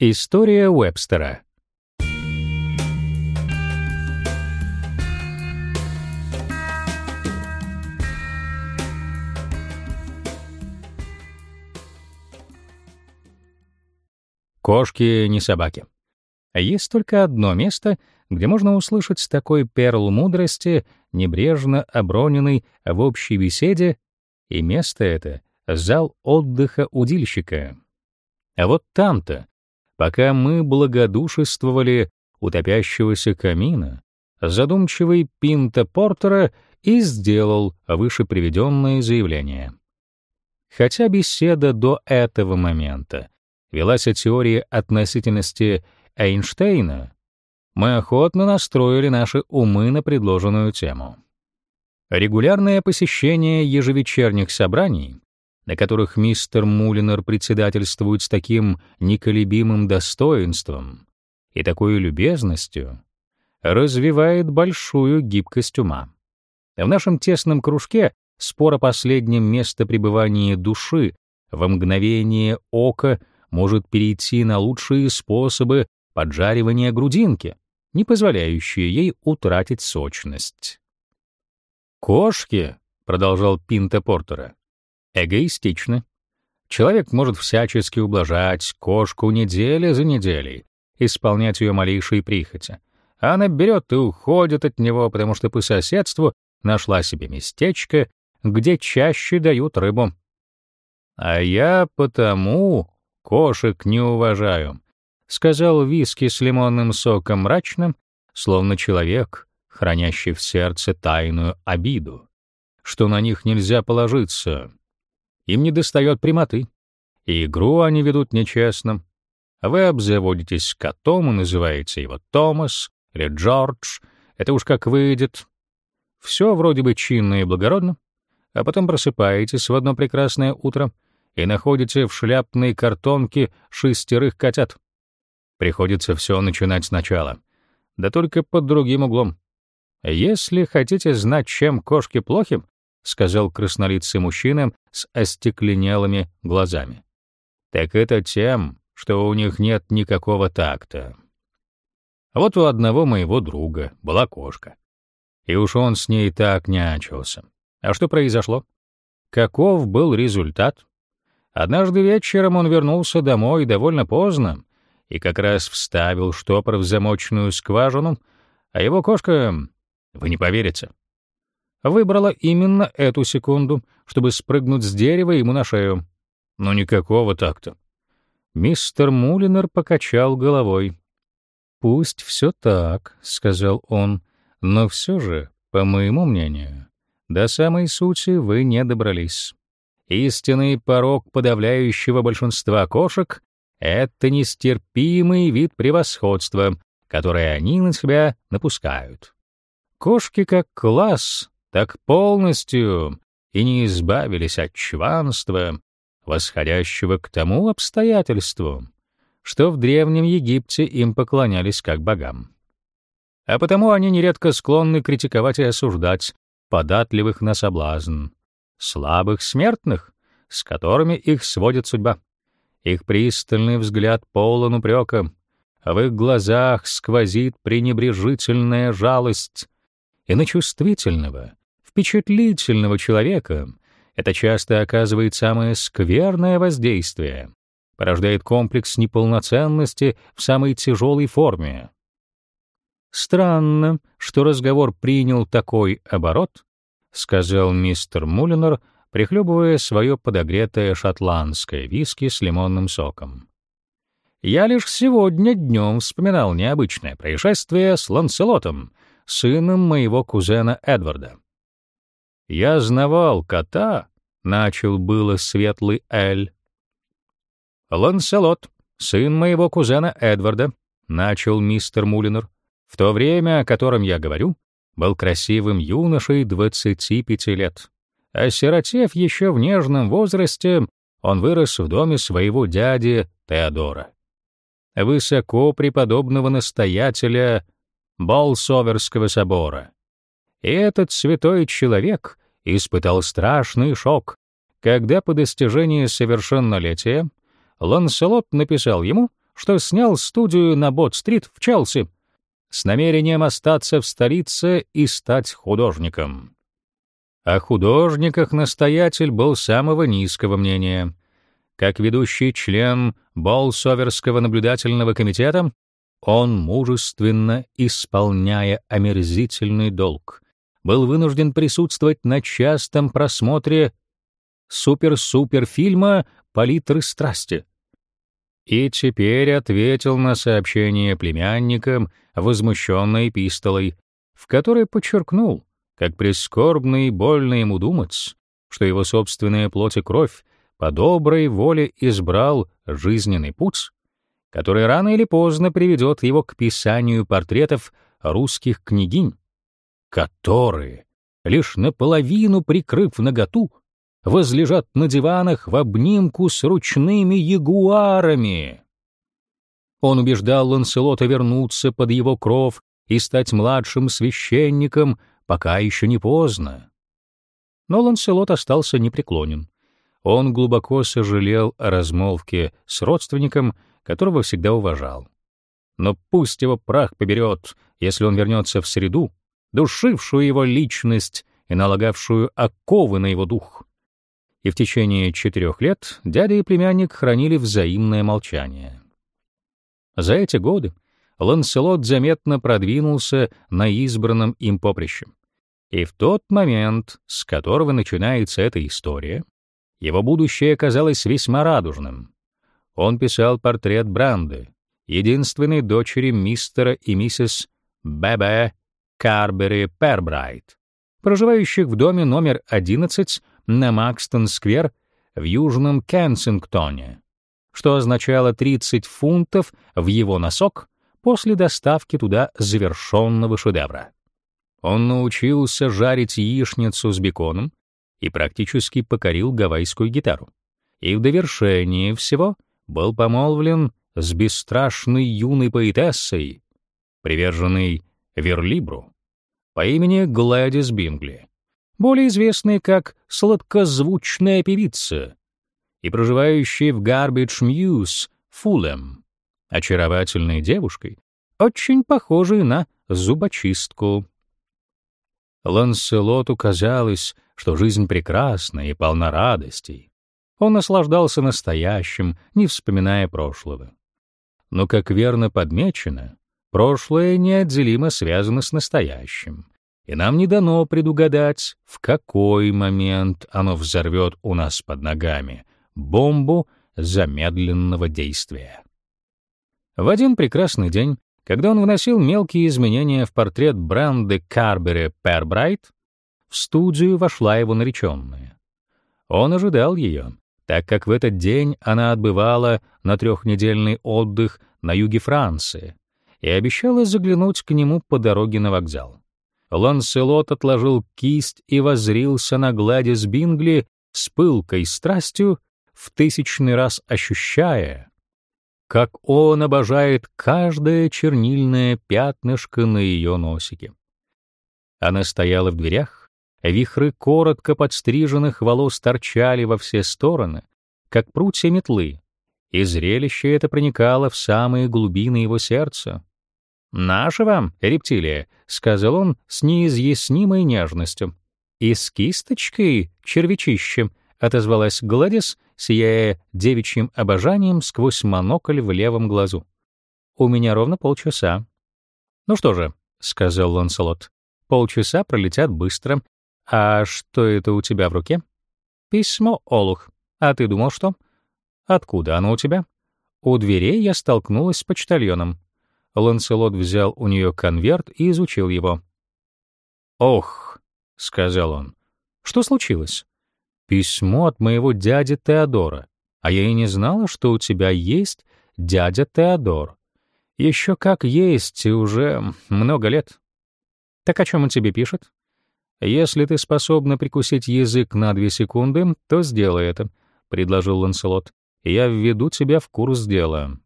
История Уэбстера. Кошки не собаки. Есть только одно место, где можно услышать такой перл мудрости, небрежно оброненный в общей беседе, и место это — зал отдыха удильщика. А вот там-то, пока мы благодушествовали у топящегося камина, задумчивый Пинта Портера и сделал вышеприведенное заявление. Хотя беседа до этого момента велась о теории относительности Эйнштейна, мы охотно настроили наши умы на предложенную тему. Регулярное посещение ежевечерних собраний, на которых мистер Мулинер председательствует с таким неколебимым достоинством и такой любезностью, развивает большую гибкость ума. В нашем тесном кружке спор о последнем местопребывании души во мгновение ока может перейти на лучшие способы поджаривания грудинки, не позволяющие ей утратить сочность. «Кошки», — продолжал Пинта Портера, — «эгоистичны. Человек может всячески ублажать кошку неделя за неделей, исполнять ее малейшие прихоти, а она берет и уходит от него, потому что по соседству нашла себе местечко, где чаще дают рыбу. А я потому кошек не уважаю, сказал виски с лимонным соком мрачным, словно человек, хранящий в сердце тайную обиду, что на них нельзя положиться. Им недостает прямоты, и игру они ведут нечестно. Вы обзаводитесь котом и называете его Томас или Джордж, это уж как выйдет. Все вроде бы чинно и благородно, а потом просыпаетесь в одно прекрасное утро и находите в шляпной картонке шестерых котят. Приходится все начинать сначала, да только под другим углом. Если хотите знать, чем кошки плохи, сказал краснолицый мужчина с остекленелыми глазами. Так это тем, что у них нет никакого такта. Вот у одного моего друга была кошка. И уж он с ней так нянчился. А что произошло? Каков был результат? Однажды вечером он вернулся домой довольно поздно и как раз вставил штопор в замочную скважину, а его кошка, вы не поверите, выбрала именно эту секунду, чтобы спрыгнуть с дерева ему на шею. Но никакого такта. Мистер Мулинер покачал головой. «Пусть все так», — сказал он, — «но все же, по моему мнению, до самой сути вы не добрались. Истинный порог подавляющего большинства кошек это нестерпимый вид превосходства, которое они на себя напускают. Кошки как класс, так полностью и не избавились от чванства, восходящего к тому обстоятельству, что в Древнем Египте им поклонялись как богам. А потому они нередко склонны критиковать и осуждать податливых на соблазн, слабых смертных, с которыми их сводит судьба. Их пристальный взгляд полон упрека, а в их глазах сквозит пренебрежительная жалость. И на чувствительного, впечатлительного человека это часто оказывает самое скверное воздействие, порождает комплекс неполноценности в самой тяжелой форме. Странно, что разговор принял такой оборот, сказал мистер Мулинер, прихлебывая свое подогретое шотландское виски с лимонным соком. Я лишь сегодня днем вспоминал необычное происшествие с Ланселотом, сыном моего кузена Эдварда. Я знавал кота, начал было светлый Эль. Ланселот, сын моего кузена Эдварда, начал мистер Мулинер, в то время, о котором я говорю, был красивым юношей двадцати пяти лет. Осиротев еще в нежном возрасте, он вырос в доме своего дяди Теодора. Высоко преподобного настоятеля Болсоверского собора. И этот святой человек испытал страшный шок, когда по достижении совершеннолетия Ланселот написал ему, что снял студию на Бот-стрит в Челси с намерением остаться в столице и стать художником. О художниках настоятель был самого низкого мнения. Как ведущий член Болсоверского наблюдательного комитета, он, мужественно исполняя омерзительный долг, был вынужден присутствовать на частом просмотре супер-супер фильма «Палитры страсти». И теперь ответил на сообщение племянникам возмущенной эпистолой, в которой подчеркнул, как прискорбно и больно ему думать, что его собственная плоть и кровь по доброй воле избрал жизненный путь, который рано или поздно приведет его к писанию портретов русских княгинь, которые, лишь наполовину прикрыв наготу, возлежат на диванах в обнимку с ручными ягуарами. Он убеждал Ланселота вернуться под его кров и стать младшим священником, пока еще не поздно. Но Ланселот остался непреклонен. Он глубоко сожалел о размолвке с родственником, которого всегда уважал. Но пусть его прах поберет, если он вернется в среду, душившую его личность и налагавшую оковы на его дух. И в течение четырех лет дядя и племянник хранили взаимное молчание. За эти годы Ланселот заметно продвинулся на избранном им поприще. И в тот момент, с которого начинается эта история, его будущее казалось весьма радужным. Он писал портрет Бранды, единственной дочери мистера и миссис Б.Б. Карбери Пербрайт, проживающих в доме номер 11 на Макстон-сквер в Южном Кенсингтоне, что означало 30 фунтов в его носок после доставки туда завершенного шедевра. Он научился жарить яичницу с беконом и практически покорил гавайскую гитару. И в довершении всего был помолвлен с бесстрашной юной поэтессой, приверженной Верлибру, по имени Гладис Бингли, более известной как сладкозвучная певица и проживающей в Гарбидж Мьюз, Фулем, очаровательной девушкой, очень похожей на зубочистку. Ланселоту казалось, что жизнь прекрасна и полна радостей. Он наслаждался настоящим, не вспоминая прошлого. Но, как верно подмечено, прошлое неотделимо связано с настоящим, и нам не дано предугадать, в какой момент оно взорвет у нас под ногами бомбу замедленного действия. В один прекрасный день, когда он вносил мелкие изменения в портрет Бранды Карбери Пербрайт, в студию вошла его нареченная. Он ожидал ее, так как в этот день она отбывала на трехнедельный отдых на юге Франции и обещала заглянуть к нему по дороге на вокзал. Ланселот отложил кисть и воззрился на Гладис Бингли с пылкой страстью, в тысячный раз ощущая, как он обожает каждое чернильное пятнышко на ее носике. Она стояла в дверях, Вихры коротко подстриженных волос торчали во все стороны, как прутья метлы, и зрелище это проникало в самые глубины его сердца. «Наша вам, рептилия», — сказал он с неизъяснимой нежностью. «И с кисточкой, червячищем», — отозвалась Гладис, сияя девичьим обожанием сквозь монокль в левом глазу. «У меня ровно полчаса». «Ну что же», — сказал Ланселот, — «полчаса пролетят быстро, «А что это у тебя в руке?» «Письмо, Олух. А ты думал, что?» «Откуда оно у тебя?» У дверей я столкнулась с почтальоном. Ланселот взял у нее конверт и изучил его. «Ох», — сказал он, — «что случилось?» «Письмо от моего дяди Теодора. А я и не знала, что у тебя есть дядя Теодор. Еще как есть, и уже много лет». «Так о чем он тебе пишет?» «Если ты способна прикусить язык на две секунды, то сделай это», — предложил Ланселот. «Я введу тебя в курс дела».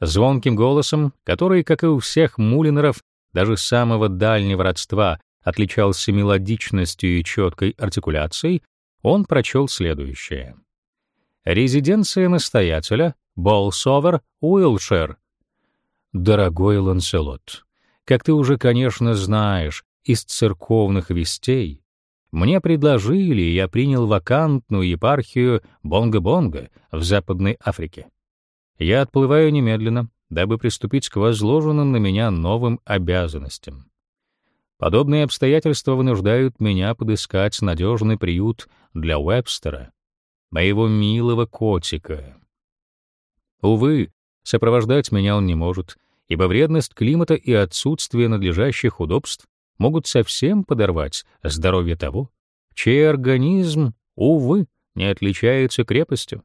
Звонким голосом, который, как и у всех мулинеров, даже самого дальнего родства, отличался мелодичностью и четкой артикуляцией, он прочел следующее. Резиденция настоятеля, Болсовер, Уилшир. Дорогой Ланселот, как ты уже, конечно, знаешь из церковных вестей, мне предложили, и я принял вакантную епархию Бонго-Бонго в Западной Африке. Я отплываю немедленно, дабы приступить к возложенным на меня новым обязанностям. Подобные обстоятельства вынуждают меня подыскать надежный приют для Уэбстера, моего милого котика. Увы, сопровождать меня он не может, ибо вредность климата и отсутствие надлежащих удобств могут совсем подорвать здоровье того, чей организм, увы, не отличается крепостью.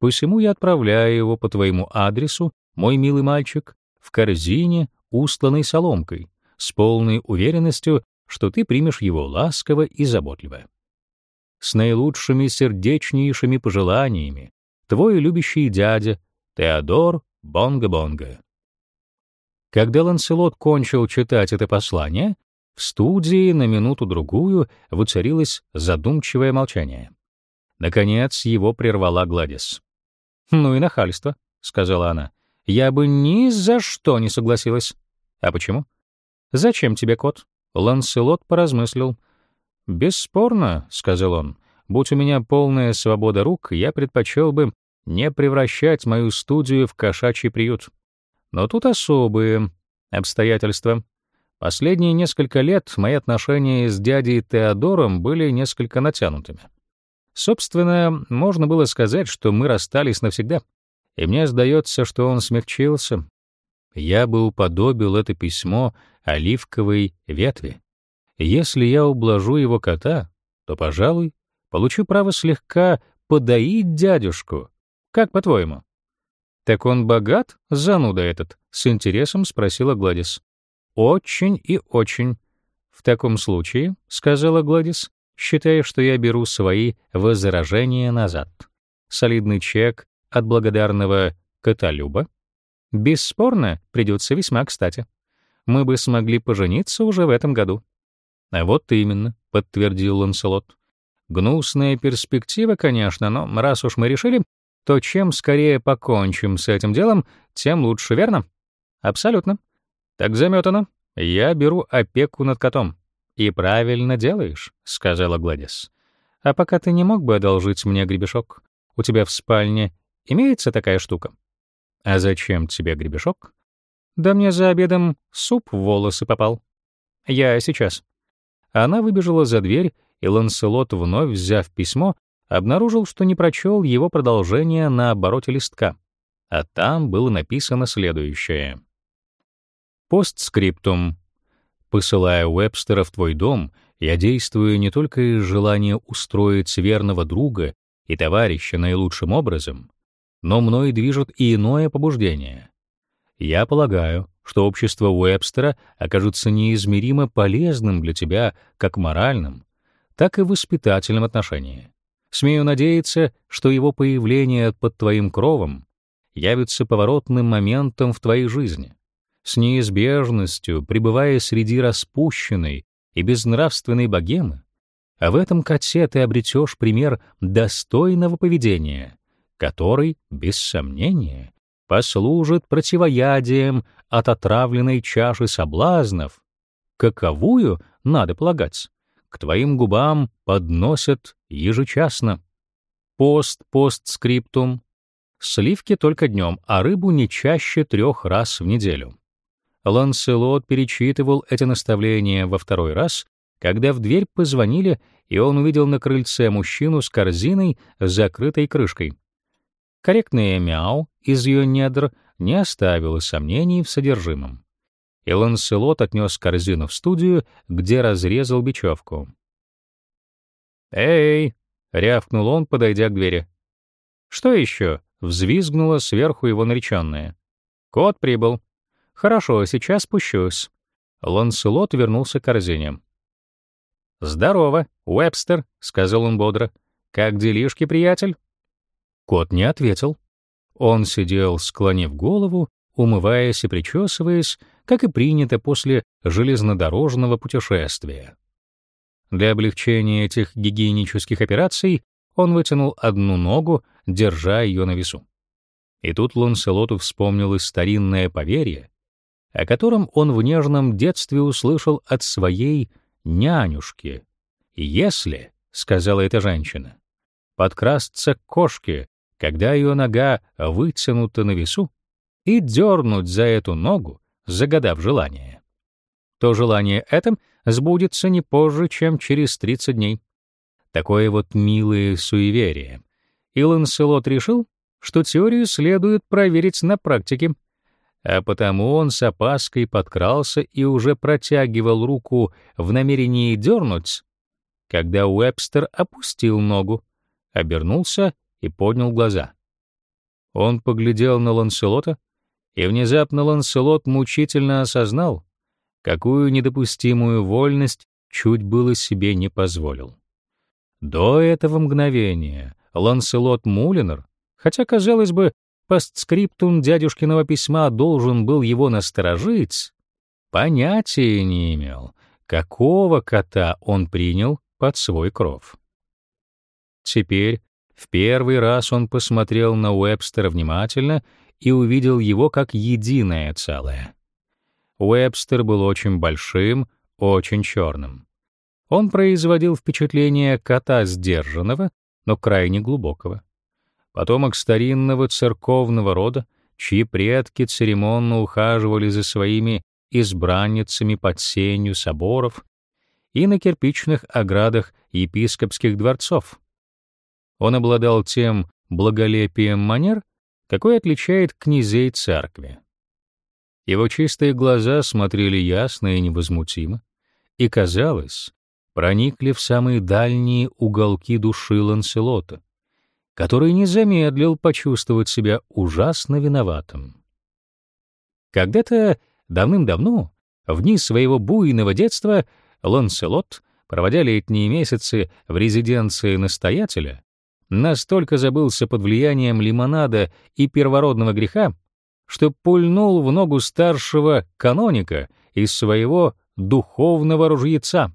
Посему я отправляю его по твоему адресу, мой милый мальчик, в корзине, устланной соломкой, с полной уверенностью, что ты примешь его ласково и заботливо. С наилучшими сердечнейшими пожеланиями, твой любящий дядя Теодор Бонго-Бонго. Когда Ланселот кончил читать это послание, в студии на минуту-другую воцарилось задумчивое молчание. Наконец его прервала Гладис. «Ну и нахальство», — сказала она. «Я бы ни за что не согласилась». «А почему?» «Зачем тебе кот?» Ланселот поразмыслил. «Бесспорно», — сказал он, — «будь у меня полная свобода рук, я предпочел бы не превращать мою студию в кошачий приют. Но тут особые обстоятельства. Последние несколько лет мои отношения с дядей Теодором были несколько натянутыми. Собственно, можно было сказать, что мы расстались навсегда. И мне сдается, что он смягчился. Я бы уподобил это письмо оливковой ветви. Если я ублажу его кота, то, пожалуй, получу право слегка подоить дядюшку. Как по-твоему? Так он богат, зануда этот? С интересом спросила Гладис. Очень и очень. В таком случае, сказала Гладис, считая, что я беру свои возражения назад. Солидный чек от благодарного Котолюба. Бесспорно, придется весьма кстати. Мы бы смогли пожениться уже в этом году. А вот именно, подтвердил Ланселот. Гнусная перспектива, конечно, но раз уж мы решили, то чем скорее покончим с этим делом, тем лучше, верно? Абсолютно. Так заметано. Я беру опеку над котом. И правильно делаешь, сказала Гладис. А пока ты не мог бы одолжить мне гребешок? У тебя в спальне имеется такая штука? А зачем тебе гребешок? Да мне за обедом суп в волосы попал. Я сейчас. Она выбежала за дверь, и Ланселот, вновь взяв письмо, обнаружил, что не прочел его продолжение на обороте листка, а там было написано следующее. Постскриптум. Посылая Уэбстера в твой дом, я действую не только из желания устроить верного друга и товарища наилучшим образом, но мной движет и иное побуждение. Я полагаю, что общество Уэбстера окажется неизмеримо полезным для тебя как в моральном, так и в воспитательном отношении. Смею надеяться, что его появление под твоим кровом явится поворотным моментом в твоей жизни с неизбежностью, пребывая среди распущенной и безнравственной богемы, а в этом коте ты обретешь пример достойного поведения, который, без сомнения, послужит противоядием от отравленной чаши соблазнов, каковую, надо полагать, к твоим губам подносят ежечасно. Пост-постскриптум. Сливки только днем, а рыбу не чаще трех раз в неделю. Ланселот перечитывал эти наставления во второй раз, когда в дверь позвонили, и он увидел на крыльце мужчину с корзиной, закрытой крышкой. Корректное мяу из ее недр не оставило сомнений в содержимом. И Ланселот отнес корзину в студию, где разрезал бечевку. «Эй!» — рявкнул он, подойдя к двери. «Что еще?» — взвизгнула сверху его нареченная. «Кот прибыл». «Хорошо, сейчас спущусь». Ланселот вернулся к корзине. «Здорово, Уэбстер», — сказал он бодро. «Как делишки, приятель?» Кот не ответил. Он сидел, склонив голову, умываясь и причесываясь, как и принято после железнодорожного путешествия. Для облегчения этих гигиенических операций он вытянул одну ногу, держа ее на весу. И тут Ланселоту вспомнилось старинное поверье, о котором он в нежном детстве услышал от своей нянюшки. «Если, — сказала эта женщина, — подкрасться к кошке, когда ее нога вытянута на весу, и дернуть за эту ногу, загадав желание, то желание это сбудется не позже, чем через 30 дней. Такое вот милое суеверие. И Ланселот решил, что теорию следует проверить на практике, а потому он с опаской подкрался и уже протягивал руку в намерении дернуть, когда Уэбстер опустил ногу, обернулся и поднял глаза. Он поглядел на Ланселота, и внезапно Ланселот мучительно осознал, какую недопустимую вольность чуть было себе не позволил. До этого мгновения Ланселот Мулинер, хотя, казалось бы, постскриптум дядюшкиного письма должен был его насторожить, понятия не имел, какого кота он принял под свой кров. Теперь в первый раз он посмотрел на Уэбстера внимательно и увидел его как единое целое. Уэбстер был очень большим, очень черным. Он производил впечатление кота сдержанного, но крайне глубокого. Потомок старинного церковного рода, чьи предки церемонно ухаживали за своими избранницами под сенью соборов и на кирпичных оградах епископских дворцов, он обладал тем благолепием манер, какой отличает князей церкви. Его чистые глаза смотрели ясно и невозмутимо, и, казалось, проникли в самые дальние уголки души Ланселота, который не замедлил почувствовать себя ужасно виноватым. Когда-то давным-давно, в дни своего буйного детства, Ланселот, проводя летние месяцы в резиденции настоятеля, настолько забылся под влиянием лимонада и первородного греха, что пульнул в ногу старшего каноника из своего духовного ружьеца,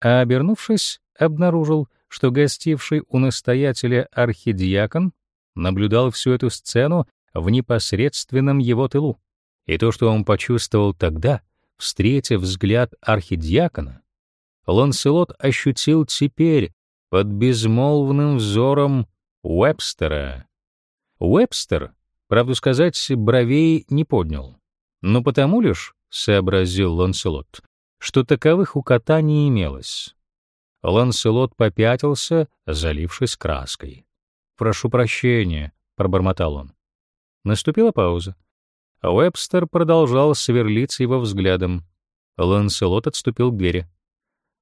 а, обернувшись, обнаружил, что гостивший у настоятеля архидиакон наблюдал всю эту сцену в непосредственном его тылу. И то, что он почувствовал тогда, встретив взгляд архидиакона, Ланселот ощутил теперь под безмолвным взором Уэбстера. Уэбстер, правду сказать, бровей не поднял. Но потому лишь, — сообразил Ланселот, — что таковых у кота не имелось. Ланселот попятился, залившись краской. «Прошу прощения», — пробормотал он. Наступила пауза. Уэбстер продолжал сверлить его взглядом. Ланселот отступил к двери.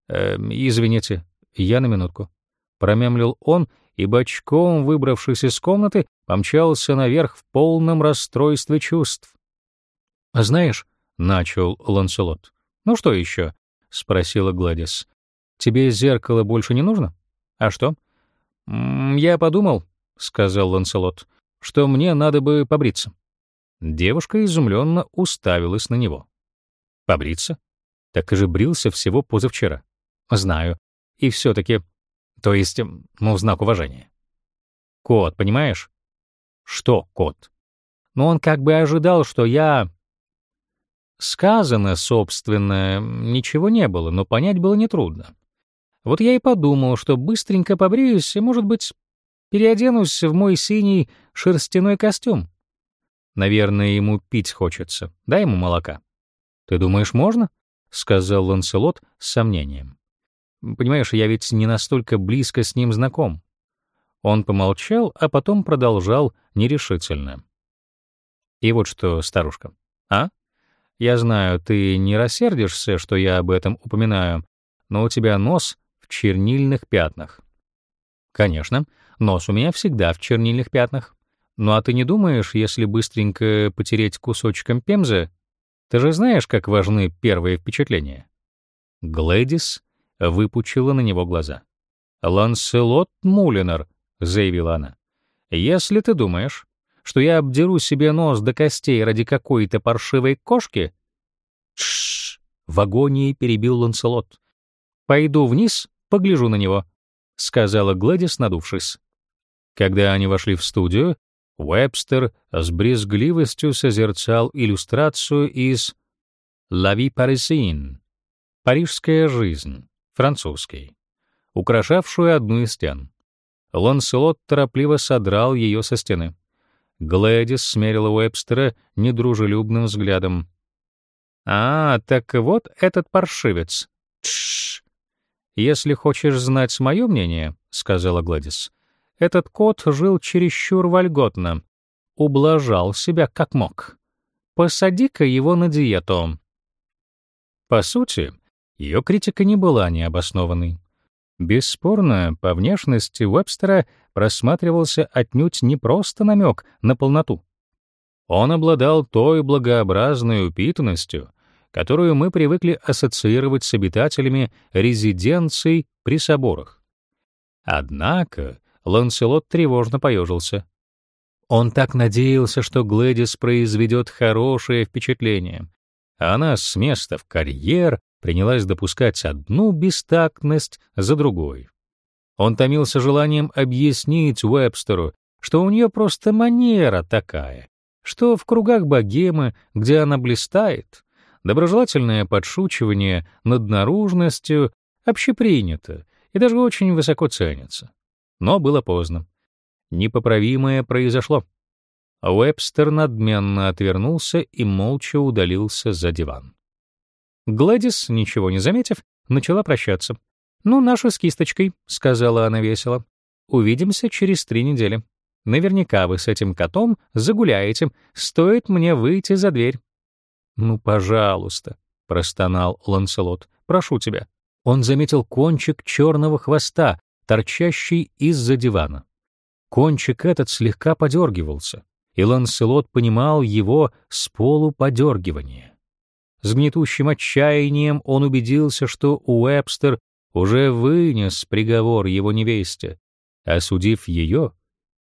«Э, «Извините, я на минутку» промямлил он и бочком, выбравшись из комнаты, помчался наверх в полном расстройстве чувств. «А знаешь», — начал Ланселот. «Ну что еще?» — спросила Гладис. «Тебе зеркало больше не нужно? А что?» «Я подумал», — сказал Ланселот, — «что мне надо бы побриться». Девушка изумленно уставилась на него. «Побриться? Так и же брился всего позавчера». «Знаю. И все-таки то есть, ну, в знак уважения. Кот, понимаешь? Что кот? Ну, он как бы ожидал, что я... Сказано, собственно, ничего не было, но понять было нетрудно. Вот я и подумал, что быстренько побреюсь и, может быть, переоденусь в мой синий шерстяной костюм. Наверное, ему пить хочется. Дай ему молока. Ты думаешь, можно? сказал Ланселот с сомнением. Понимаешь, я ведь не настолько близко с ним знаком. Он помолчал, а потом продолжал нерешительно. И вот что, старушка, а? Я знаю, ты не рассердишься, что я об этом упоминаю, но у тебя нос в чернильных пятнах. Конечно, нос у меня всегда в чернильных пятнах. Ну а ты не думаешь, если быстренько потереть кусочком пемзы? Ты же знаешь, как важны первые впечатления. Глэдис выпучила на него глаза. «Ланселот Мулинер», — заявила она, — «если ты думаешь, что я обдеру себе нос до костей ради какой-то паршивой кошки...» «Тш!» — в агонии перебил Ланселот. «Пойду вниз, погляжу на него», — сказала Гладис, надувшись. Когда они вошли в студию, Уэбстер с брезгливостью созерцал иллюстрацию из «La vie parisienne» — «Парижская жизнь», французский, украшавшую одну из стен. Ланселот торопливо содрал ее со стены. Глэдис смерила Уэбстера недружелюбным взглядом. «А, так вот этот паршивец. Тш. Если хочешь знать мое мнение, — сказала Гладис, — этот кот жил чересчур вольготно, ублажал себя как мог. Посади-ка его на диету. По сути, ее критика не была необоснованной. Бесспорно, по внешности Уэбстера просматривался отнюдь не просто намек на полноту. Он обладал той благообразной упитанностью, которую мы привыкли ассоциировать с обитателями резиденций при соборах. Однако Ланселот тревожно поежился. Он так надеялся, что Глэдис произведет хорошее впечатление, она с места в карьер принялась допускать одну бестактность за другой. Он томился желанием объяснить Уэбстеру, что у нее просто манера такая, что в кругах богемы, где она блистает, доброжелательное подшучивание над наружностью общепринято и даже очень высоко ценится. Но было поздно. Непоправимое произошло. Уэбстер надменно отвернулся и молча удалился за диван. Гладис, ничего не заметив, начала прощаться. «Ну, наша с кисточкой», — сказала она весело. «Увидимся через три недели. Наверняка вы с этим котом загуляете. Стоит мне выйти за дверь». «Ну, пожалуйста», — простонал Ланселот. «Прошу тебя». Он заметил кончик черного хвоста, торчащий из-за дивана. Кончик этот слегка подергивался, и Ланселот понимал его с полуподергивания. С гнетущим отчаянием он убедился, что Уэбстер уже вынес приговор его невесте, осудив ее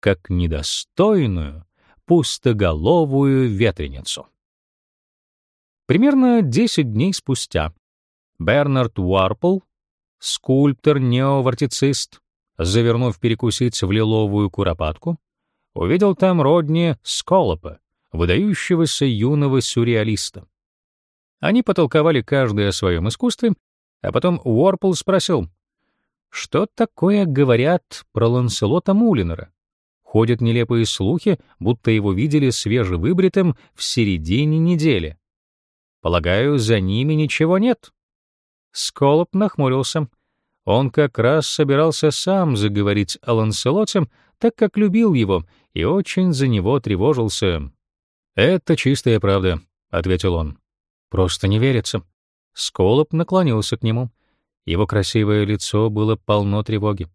как недостойную, пустоголовую ветреницу. Примерно 10 дней спустя Бернард Уарпл, скульптор-неовартицист, завернув перекусить в лиловую куропатку, увидел там Родни Сколопа, выдающегося юного сюрреалиста. Они потолковали каждый о своем искусстве, а потом Уорпл спросил, что такое говорят про Ланселота Мулинера. Ходят нелепые слухи, будто его видели свежевыбритым в середине недели. Полагаю, за ними ничего нет. Сколоп нахмурился. Он как раз собирался сам заговорить о Ланселоте, так как любил его и очень за него тревожился. «Это чистая правда», — ответил он. Просто не верится. Сколоп наклонился к нему. Его красивое лицо было полно тревоги.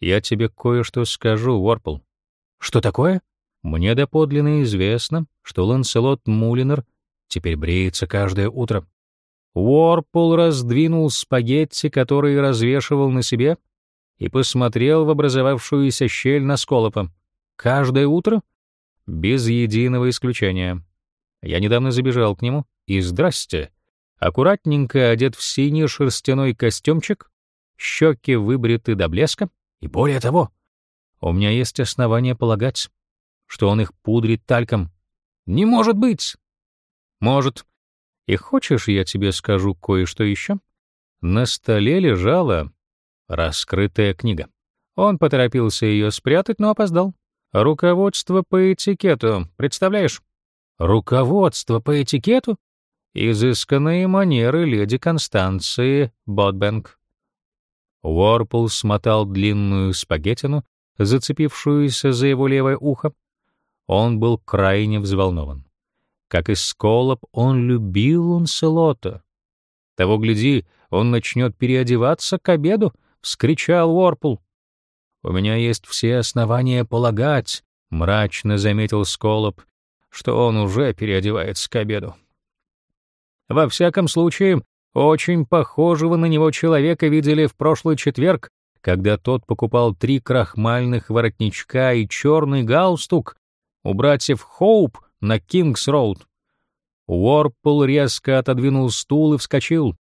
«Я тебе кое-что скажу, Уорпл». «Что такое?» «Мне доподлинно известно, что Ланселот Мулинер теперь бреется каждое утро». Уорпл раздвинул спагетти, которые развешивал на себе, и посмотрел в образовавшуюся щель на Сколопа. «Каждое утро?» «Без единого исключения. Я недавно забежал к нему, и здрасте. Аккуратненько одет в синий шерстяной костюмчик, щеки выбриты до блеска, и более того, у меня есть основания полагать, что он их пудрит тальком. Не может быть! Может. И хочешь, я тебе скажу кое-что еще? На столе лежала раскрытая книга. Он поторопился ее спрятать, но опоздал. Руководство по этикету, представляешь? Руководство по этикету? Изысканные манеры леди Констанции Ботбэнк. Уорпл смотал длинную спагеттину, зацепившуюся за его левое ухо. Он был крайне взволнован. Как и Сколоп, он любил Ланселота. Того гляди, он начнет переодеваться к обеду, — вскричал Уорпл. «У меня есть все основания полагать», — мрачно заметил Сколоп, что он уже переодевается к обеду. Во всяком случае, очень похожего на него человека видели в прошлый четверг, когда тот покупал три крахмальных воротничка и черный галстук у братьев Хоуп на Кингс-Роуд. Уорпл резко отодвинул стул и вскочил.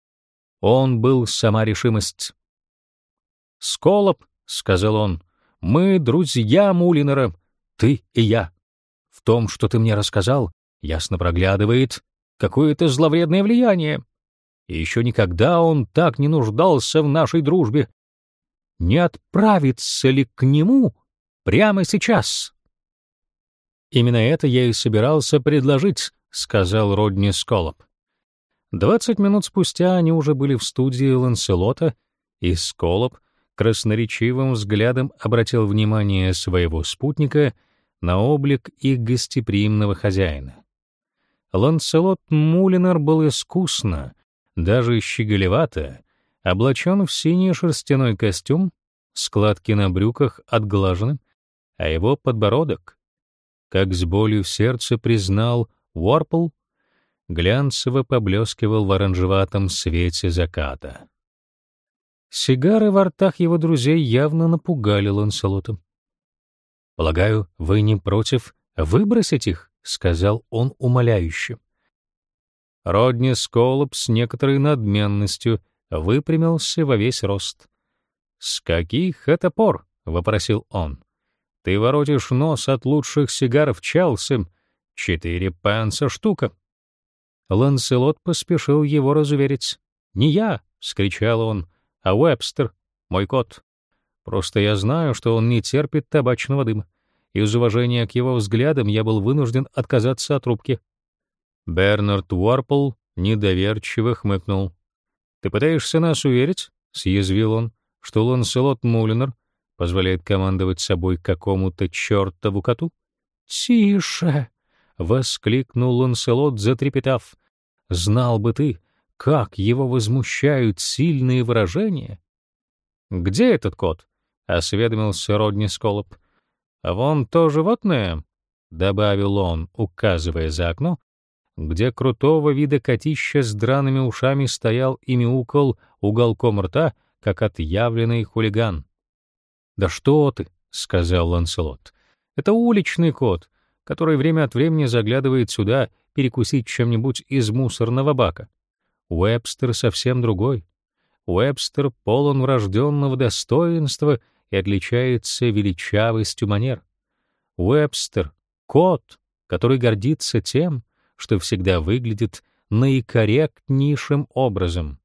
Он был сама решимость. «Сколоп», — сказал он, — «мы друзья Мулинера, ты и я. том, что ты мне рассказал, ясно проглядывает какое-то зловредное влияние. И еще никогда он так не нуждался в нашей дружбе. Не отправиться ли к нему прямо сейчас? Именно это я и собирался предложить, сказал Родни Сколоп. Двадцать минут спустя они уже были в студии Ланселота, и Сколоп красноречивым взглядом обратил внимание своего спутника на облик их гостеприимного хозяина. Ланселот Мулинер был искусно, даже щеголевато, облачен в синий шерстяной костюм, складки на брюках отглажены, а его подбородок, как с болью в сердце признал Уорпл, глянцево поблескивал в оранжеватом свете заката. Сигары во ртах его друзей явно напугали Ланселота. «Полагаю, вы не против выбросить их?» — сказал он умоляюще. Родни Сколоп с некоторой надменностью выпрямился во весь рост. «С каких это пор?» — вопросил он. «Ты воротишь нос от лучших сигар в Челси. Четыре пенса штука». Ланселот поспешил его разуверить. «Не я!» — вскричал он а Уэбстер — мой кот. Просто я знаю, что он не терпит табачного дыма. Из уважения к его взглядам я был вынужден отказаться от трубки. Бернард Уорпл недоверчиво хмыкнул. «Ты пытаешься нас уверить?» — съязвил он, что Ланселот Мулинер позволяет командовать собой какому-то чертову коту? «Тише!» — воскликнул Ланселот, затрепетав. «Знал бы ты, как его возмущают сильные выражения. «Где этот кот?» — осведомился Родни Сколоп. «А вон то животное», — добавил он, указывая за окно, где крутого вида котища с драными ушами стоял и мяукал уголком рта, как отъявленный хулиган. «Да что ты!» — сказал Ланселот. «Это уличный кот, который время от времени заглядывает сюда перекусить чем-нибудь из мусорного бака. Уэбстер совсем другой. Уэбстер полон врожденного достоинства и отличается величавостью манер. Уэбстер — кот, который гордится тем, что всегда выглядит наикорректнейшим образом.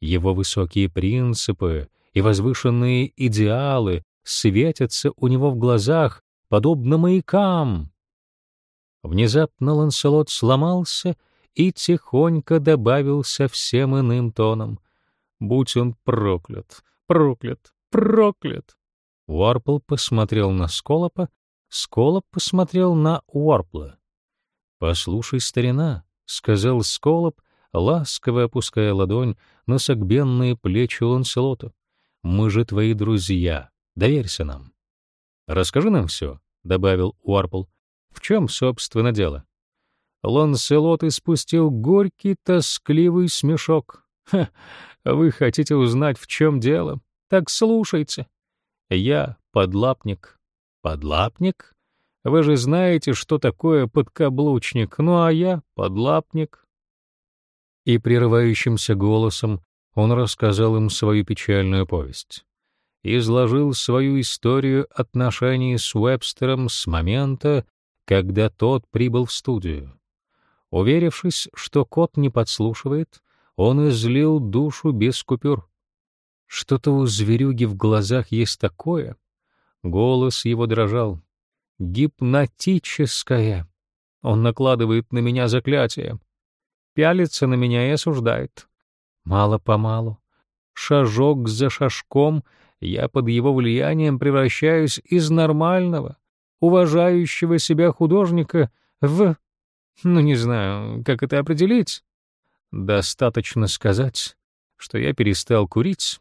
Его высокие принципы и возвышенные идеалы светятся у него в глазах, подобно маякам. Внезапно Ланселот сломался — и тихонько добавил совсем иным тоном. «Будь он проклят, проклят, проклят!» Уорпл посмотрел на Сколопа, Сколоп посмотрел на Уорпла. «Послушай, старина», — сказал Сколоп, ласково опуская ладонь на согбенные плечи Ланселота. «Мы же твои друзья, доверься нам». «Расскажи нам все», — добавил Уорпл. «В чем, собственно, дело?» Ланселот испустил горький, тоскливый смешок. «Ха, вы хотите узнать, в чем дело? Так слушайте. Я подлапник». «Подлапник? Вы же знаете, что такое подкаблучник, ну а я подлапник». И прерывающимся голосом он рассказал им свою печальную повесть. Изложил свою историю отношений с Уэбстером с момента, когда тот прибыл в студию. Уверившись, что кот не подслушивает, он излил душу без купюр. Что-то у зверюги в глазах есть такое. Голос его дрожал. Гипнотическое. Он накладывает на меня заклятие. Пялится на меня и осуждает. Мало-помалу, шажок за шажком, я под его влиянием превращаюсь из нормального, уважающего себя художника в ну, не знаю, как это определить. Достаточно сказать, что я перестал курить,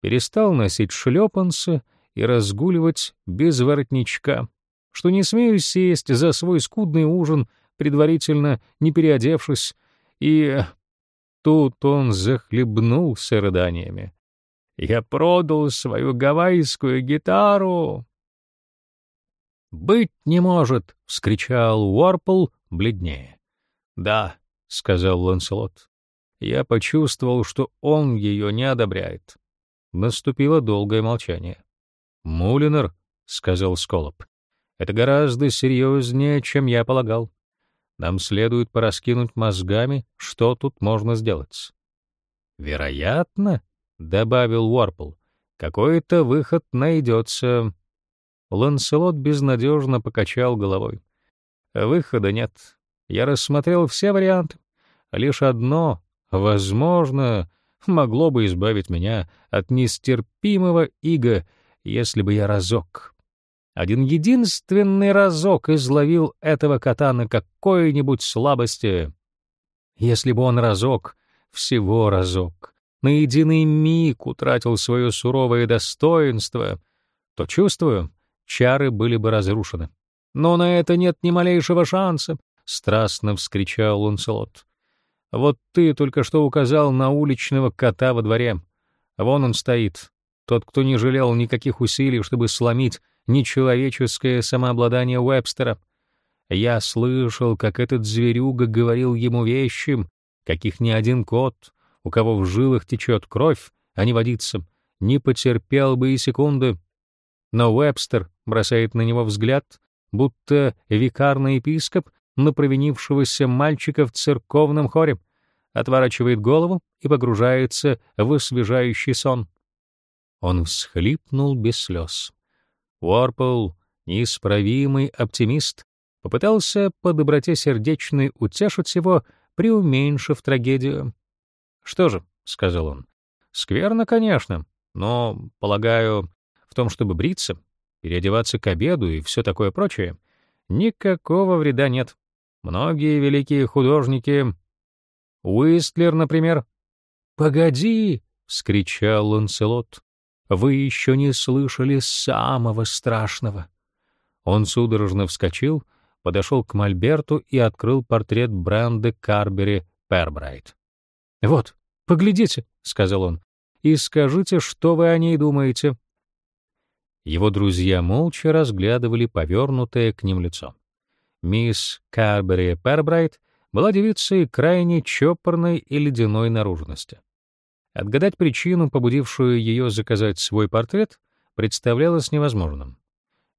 перестал носить шлепанцы и разгуливать без воротничка, что не смею сесть за свой скудный ужин, предварительно не переодевшись, и тут он захлебнулся рыданиями. Я продал свою гавайскую гитару. «Быть не может!» — вскричал Уорпл, бледнее. «Да», — сказал Ланселот, — «я почувствовал, что он ее не одобряет». Наступило долгое молчание. «Мулинер», — сказал Сколоп, Это гораздо серьезнее, чем я полагал. Нам следует пораскинуть мозгами, что тут можно сделать. Вероятно, добавил Уорпл, какой-то выход найдется. Ланселот безнадежно покачал головой. Выхода нет. Я рассмотрел все варианты. Лишь одно, возможно, могло бы избавить меня от нестерпимого ига, если бы я разок, один единственный разок изловил этого кота на какой-нибудь слабости. Если бы он разок, всего разок, на единый миг утратил свое суровое достоинство, то, чувствую, чары были бы разрушены. Но на это нет ни малейшего шанса, — страстно вскричал Ланселот. Вот ты только что указал на уличного кота во дворе. Вон он стоит, тот, кто не жалел никаких усилий, чтобы сломить нечеловеческое самообладание Уэбстера. Я слышал, как этот зверюга говорил ему вещи, каких ни один кот, у кого в жилах течет кровь, а не водится, не потерпел бы и секунды. Но Уэбстер бросает на него взгляд, будто викарный епископ на провинившегося мальчика в церковном хоре, отворачивает голову и погружается в освежающий сон. Он всхлипнул без слез. Уорпл, неисправимый оптимист, попытался по доброте сердечной утешить его, преуменьшив трагедию. «Что же», — сказал он, — «скверно, конечно, но, полагаю, в том, чтобы бриться, переодеваться к обеду и все такое прочее, никакого вреда нет. Многие великие художники... Уистлер, например...» «Погоди!» — вскричал Ланселот. Вы еще не слышали самого страшного. Он судорожно вскочил, подошел к мольберту и открыл портрет Бренды Карбери Пербрайт. «Вот, поглядите», — сказал он, — «и скажите, что вы о ней думаете». Его друзья молча разглядывали повернутое к ним лицо. Мисс Карбери Пербрайт была девицей крайне чопорной и ледяной наружности. Отгадать причину, побудившую ее заказать свой портрет, представлялось невозможным.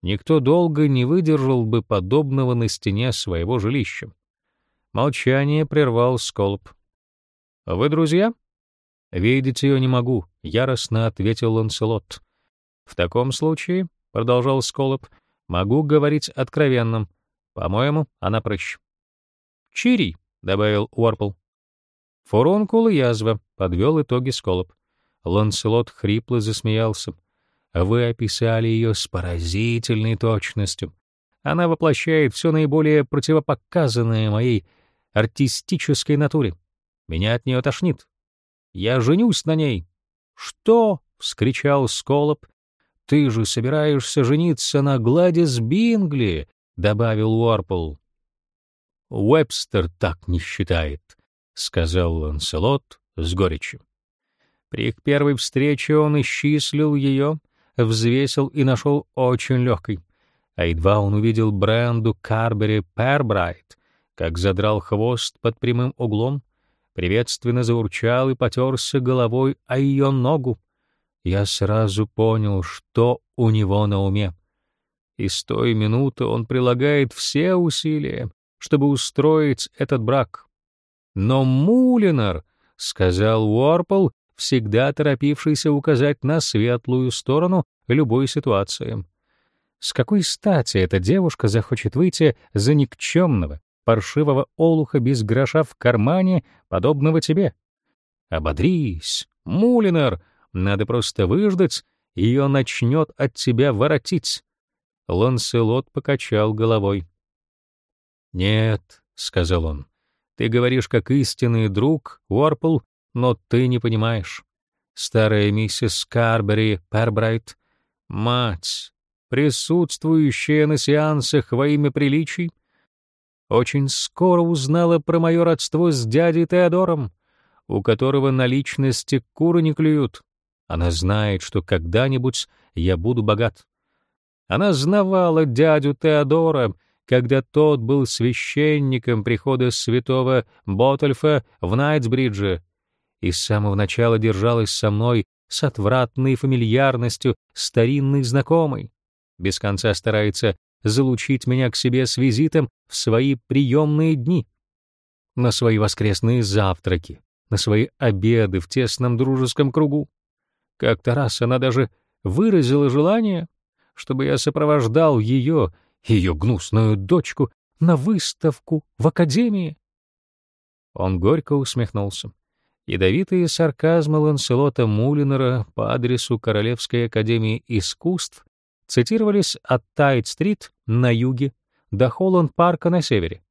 Никто долго не выдержал бы подобного на стене своего жилища. Молчание прервал Сколп. «Вы друзья?» «Видеть ее не могу», — яростно ответил Ланселот. «В таком случае», — продолжал Сколоп, — «могу говорить откровенным. По-моему, она прыщ». «Чири», — добавил Уорпл. Фурункул язва, — подвел итоги Сколоп. Ланселот хрипло засмеялся. Вы описали ее с поразительной точностью. Она воплощает все наиболее противопоказанное моей артистической натуре. Меня от нее тошнит. Я женюсь на ней. Что? — вскричал Сколоп. Ты же собираешься жениться на Гладис Бингли, — добавил Уорпл. Уэбстер так не считает, — сказал Ланселот с горечью. При их первой встрече он исчислил ее, взвесил и нашел очень легкой. А едва он увидел бренду Карбери Пербрайт, как задрал хвост под прямым углом, приветственно заурчал и потерся головой о ее ногу. Я сразу понял, что у него на уме. И с той минуты он прилагает все усилия, чтобы устроить этот брак. Но Мулинар, — сказал Уорпл, всегда торопившийся указать на светлую сторону любой ситуации. С какой стати эта девушка захочет выйти за никчемного, паршивого олуха без гроша в кармане, подобного тебе? Ободрись, Мулинар, надо просто выждать, ее начнет от тебя воротить. Ланселот покачал головой. «Нет», — сказал он, ты говоришь как истинный друг, Уорпл, но ты не понимаешь. Старая миссис Карбери Пербрайт, мать, присутствующая на сеансах во имя приличий, очень скоро узнала про мое родство с дядей Теодором, у которого на личности куры не клюют. Она знает, что когда-нибудь я буду богат. Она знавала дядю Теодора когда тот был священником прихода святого Ботальфа в Найтсбридже и с самого начала держалась со мной с отвратной фамильярностью старинной знакомой, без конца старается залучить меня к себе с визитом в свои приемные дни, на свои воскресные завтраки, на свои обеды в тесном дружеском кругу. Как-то раз она даже выразила желание, чтобы я сопровождал ее, ее гнусную дочку, на выставку в академии. Он горько усмехнулся. Ядовитые сарказмы Ланселота Мулинера по адресу Королевской академии искусств цитировались от Тайт-стрит на юге до Холланд-парка на севере,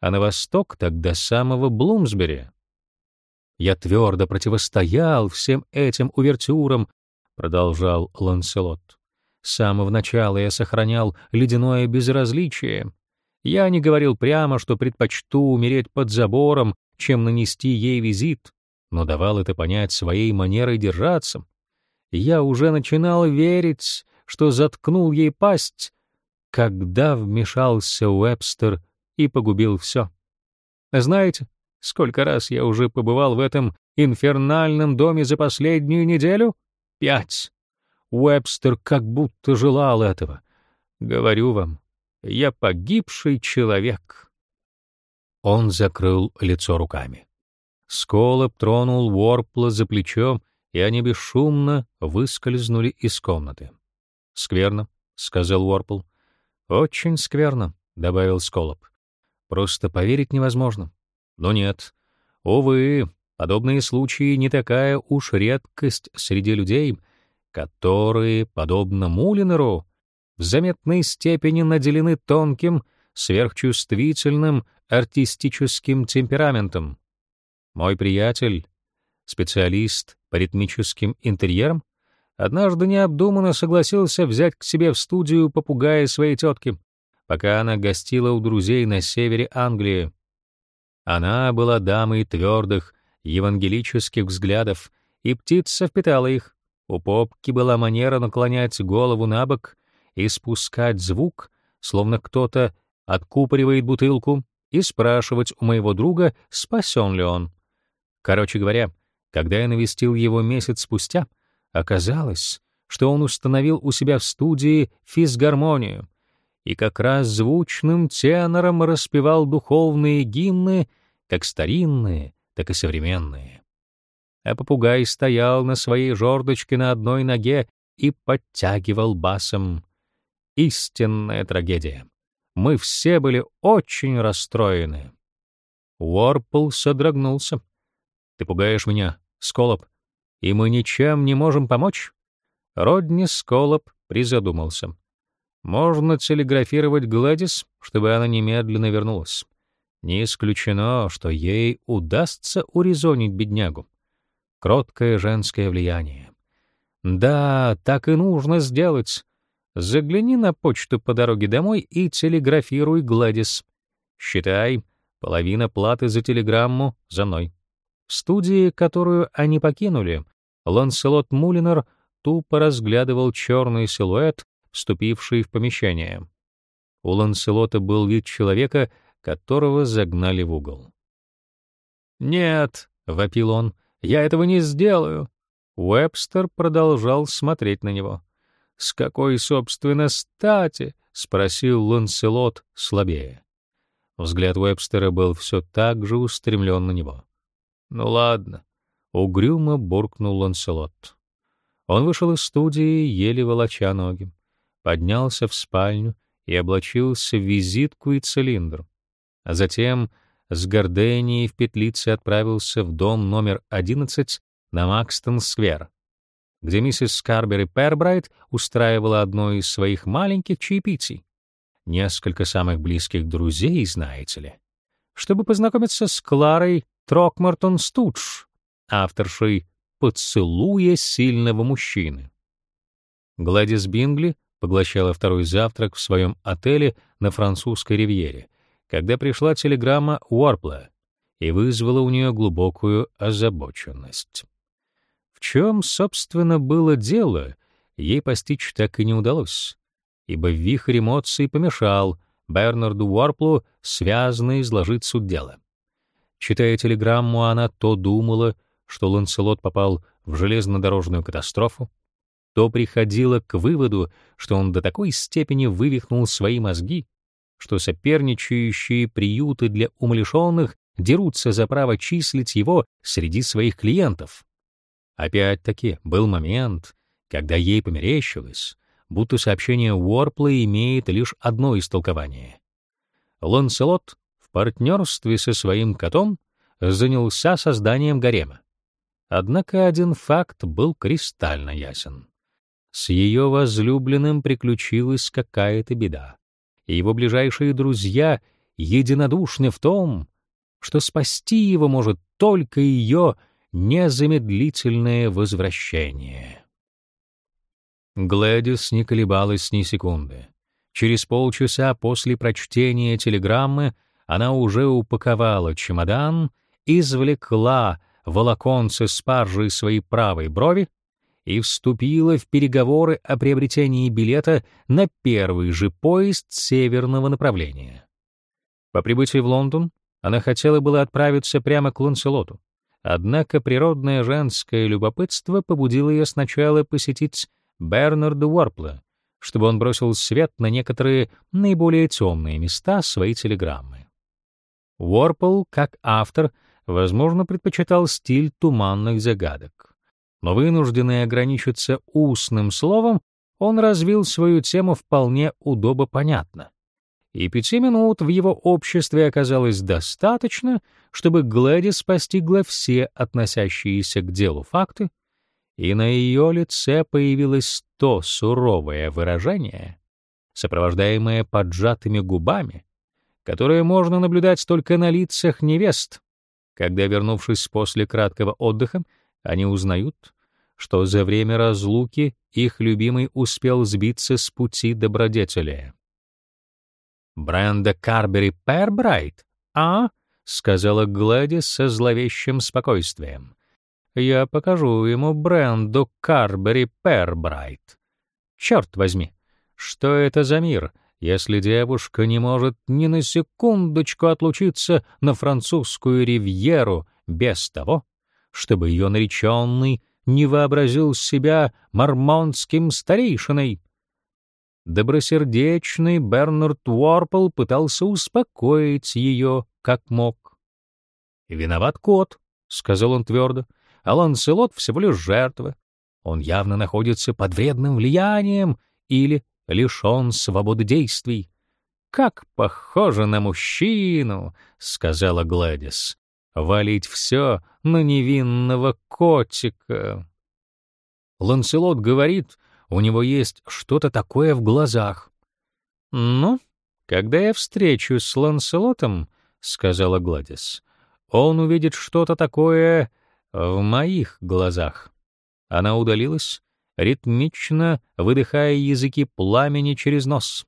а на восток так до самого Блумсбери. Я твердо противостоял всем этим увертюрам, продолжал Ланселот. С самого начала я сохранял ледяное безразличие. Я не говорил прямо, что предпочту умереть под забором, чем нанести ей визит, но давал это понять своей манерой держаться. Я уже начинал верить, что заткнул ей пасть, когда вмешался Уэбстер и погубил все. Знаете, сколько раз я уже побывал в этом инфернальном доме за последнюю неделю? Пять. Уэбстер как будто желал этого. Говорю вам, я погибший человек. Он закрыл лицо руками. Сколоп тронул Ворпла за плечо, и они бесшумно выскользнули из комнаты. «Скверно», — сказал Уорпл. «Очень скверно», — добавил Сколоп. «Просто поверить невозможно». «Но нет. Увы, подобные случаи не такая уж редкость среди людей, которые, подобно Мулинеру, в заметной степени наделены тонким, сверхчувствительным, артистическим темпераментом. Мой приятель, специалист по ритмическим интерьерам, однажды необдуманно согласился взять к себе в студию попугая своей тетки, пока она гостила у друзей на севере Англии. Она была дамой твердых, евангелических взглядов, и птица впитала их. У попки была манера наклонять голову на бок и спускать звук, словно кто-то откупоривает бутылку, и спрашивать у моего друга, спасен ли он. Короче говоря, когда я навестил его месяц спустя, Оказалось, что он установил у себя в студии физгармонию и как раз звучным тенором распевал духовные гимны, как старинные, так и современные. А попугай стоял на своей жердочке на одной ноге и подтягивал басом. Истинная трагедия. Мы все были очень расстроены. Уорпл содрогнулся. «Ты пугаешь меня, Сколоп», и мы ничем не можем помочь? Родни Сколоп призадумался. Можно телеграфировать Гладис, чтобы она немедленно вернулась. Не исключено, что ей удастся урезонить беднягу. Кроткое женское влияние. Да, так и нужно сделать. Загляни на почту по дороге домой и телеграфируй Гладис. Считай, половина платы за телеграмму за мной. В студии, которую они покинули, Ланселот Мулинер тупо разглядывал черный силуэт, вступивший в помещение. У Ланселота был вид человека, которого загнали в угол. «Нет», — вопил он, — «я этого не сделаю». Уэбстер продолжал смотреть на него. «С какой, собственно, стати?» — спросил Ланселот слабее. Взгляд Уэбстера был все так же устремлен на него. Ну ладно, угрюмо буркнул Ланселот. Он вышел из студии, еле волоча ноги, поднялся в спальню и облачился в визитку и цилиндр. А затем с гордением в петлице отправился в дом номер 11 на Макстон-сквер, где миссис Скарбери Пербрайт устраивала одно из своих маленьких чаепитий. Несколько самых близких друзей, знаете ли, чтобы познакомиться с Кларой Трокмартон Студж, авторшей «Поцелуя сильного мужчины». Гладис Бингли поглощала второй завтрак в своем отеле на французской ривьере, когда пришла телеграмма Уорпла и вызвала у нее глубокую озабоченность. В чем, собственно, было дело, ей постичь так и не удалось, ибо вихрь эмоций помешал Бернарду Уорплу связно изложить суть дела. Читая телеграмму, она то думала, что Ланселот попал в железнодорожную катастрофу, то приходила к выводу, что он до такой степени вывихнул свои мозги, что соперничающие приюты для умалишенных дерутся за право числить его среди своих клиентов. Опять-таки был момент, когда ей померещилось, будто сообщение Уорпла имеет лишь одно истолкование. Ланселот в партнерстве со своим котом занялся созданием гарема. Однако один факт был кристально ясен. С ее возлюбленным приключилась какая-то беда, и его ближайшие друзья единодушны в том, что спасти его может только ее незамедлительное возвращение. Глэдис не колебалась ни секунды. Через полчаса после прочтения телеграммы она уже упаковала чемодан, извлекла волоконце спаржи своей правой брови и вступила в переговоры о приобретении билета на первый же поезд северного направления. По прибытии в Лондон она хотела было отправиться прямо к Ланселоту, однако природное женское любопытство побудило ее сначала посетить Бернарда Уорпла, чтобы он бросил свет на некоторые наиболее темные места своей телеграммы. Уорпл, как автор, возможно, предпочитал стиль туманных загадок. Но вынужденный ограничиться устным словом, он развил свою тему вполне удобопонятно. И пяти минут в его обществе оказалось достаточно, чтобы Глэдис постигла все относящиеся к делу факты, и на ее лице появилось то суровое выражение, сопровождаемое поджатыми губами, которое можно наблюдать только на лицах невест, когда, вернувшись после краткого отдыха, они узнают, что за время разлуки их любимый успел сбиться с пути добродетели. «Бренда Карбери Пербрайт, а?» — сказала Гладис со зловещим спокойствием. Я покажу ему бренду Карбери Пербрайт. Черт возьми, что это за мир, если девушка не может ни на секундочку отлучиться на французскую ривьеру без того, чтобы ее нареченный не вообразил себя мормонским старейшиной? Добросердечный Бернард Уорпл пытался успокоить ее, как мог. «Виноват кот», — сказал он твердо, а Ланселот всего лишь жертва. Он явно находится под вредным влиянием или лишен свободы действий. «Как похоже на мужчину!» — сказала Гладис. «Валить все на невинного котика». Ланселот говорит, у него есть что-то такое в глазах. «Ну, когда я встречусь с Ланселотом, — сказала Гладис, — он увидит что-то такое в моих глазах. Она удалилась, ритмично выдыхая языки пламени через нос.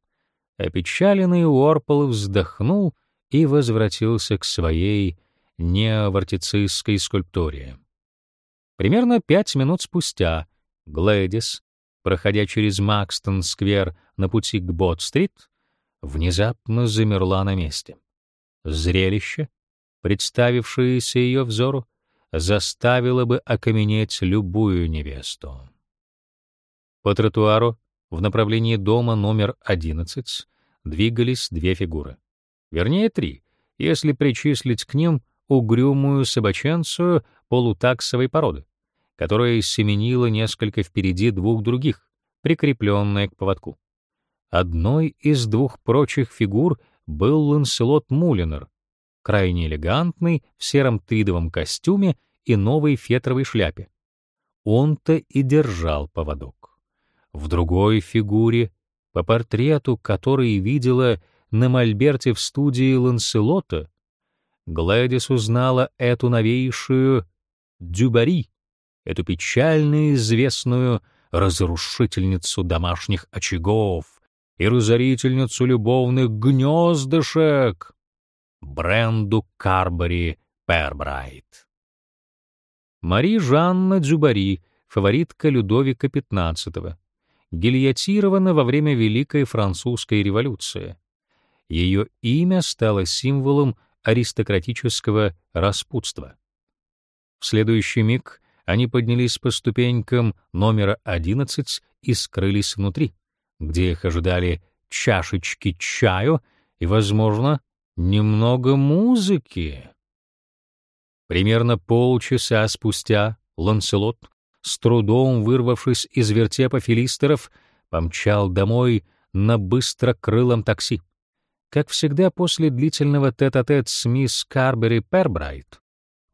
Опечаленный Уорпл вздохнул и возвратился к своей неовартицистской скульптуре. Примерно пять минут спустя Глэдис, проходя через Макстон-сквер на пути к Бот-стрит, внезапно замерла на месте. Зрелище, представившееся ее взору, заставило бы окаменеть любую невесту. По тротуару в направлении дома номер 11 двигались две фигуры. Вернее, три, если причислить к ним угрюмую собаченцию полутаксовой породы, которая семенила несколько впереди двух других, прикрепленная к поводку. Одной из двух прочих фигур был Ланселот Мулинер, крайне элегантный, в сером твидовом костюме и новой фетровой шляпе. Он-то и держал поводок. В другой фигуре, по портрету, который видела на мольберте в студии Ланселота, Глэдис узнала эту новейшую Дюбари, эту печально известную разрушительницу домашних очагов и разорительницу любовных гнездышек. Бренду Карбери Пербрайт. Мари Жанна Дзюбари, фаворитка Людовика XV, гильотирована во время Великой Французской революции. Ее имя стало символом аристократического распутства. В следующий миг Они поднялись по ступенькам номера 11 и скрылись внутри, где их ожидали чашечки чаю и, возможно, немного музыки. Примерно полчаса спустя Ланселот, с трудом вырвавшись из вертепа филистеров, помчал домой на быстрокрылом такси. Как всегда после длительного тет-а-тет -тет с мисс Карбери Пербрайт,